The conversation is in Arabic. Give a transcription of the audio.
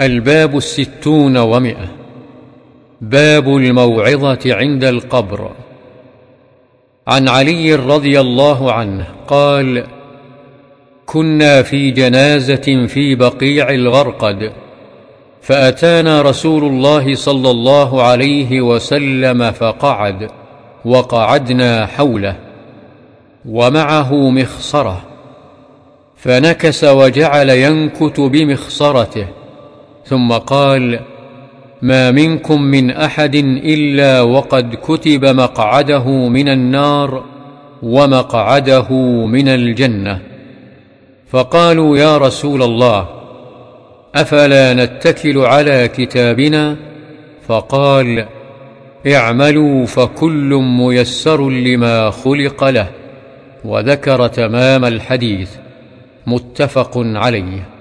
الباب الستون ومئة. باب الموعظة عند القبر. عن علي رضي الله عنه قال كنا في جنازة في بقيع الغرقد فأتانا رسول الله صلى الله عليه وسلم فقعد وقعدنا حوله ومعه مخصرة فنكس وجعل ينكت بمخصرته ثم قال ما منكم من أحد إلا وقد كتب مقعده من النار ومقعده من الجنة. فقالوا يا رسول الله أفلا نتكل على كتابنا؟ فقال اعملوا فكل ميسر لما خلق له. وذكر تمام الحديث متفق عليه.